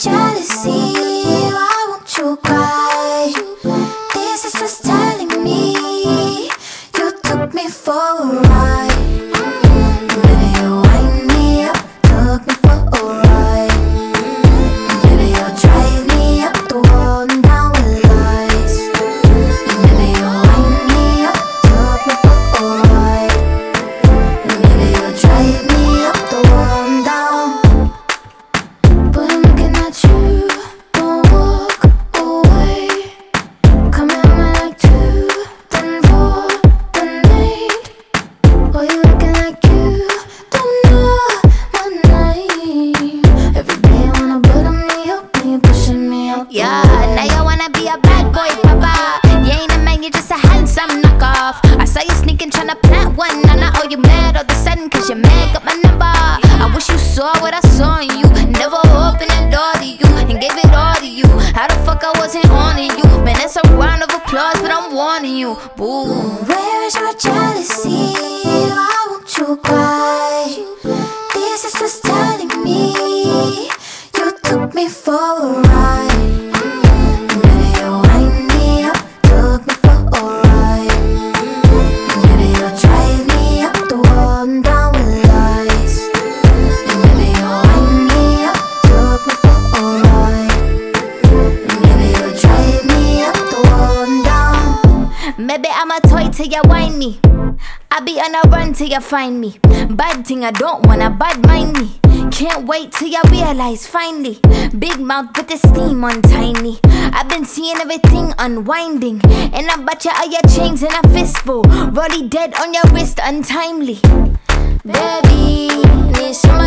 jealousy? You just a handsome knockoff. I saw you sneaking, tryna plant one. And I owe you mad all of a sudden, cause your man got my number. I wish you saw what I saw in you. Never opened the door to you and gave it all to you. How the fuck I wasn't on you? Man, that's a round of applause, but I'm warning you. Boo. Where is your jealousy? Why won't you cry? This is just telling me you took me for Maybe I'm a toy till you whine me. I be on a run till you find me. Bad thing, I don't wanna bad mind me. Can't wait till you realize finally. Big mouth with the steam on tiny. I've been seeing everything unwinding. And I bet you all your chains in a fistful. Rolly dead on your wrist untimely. Baby, need somebody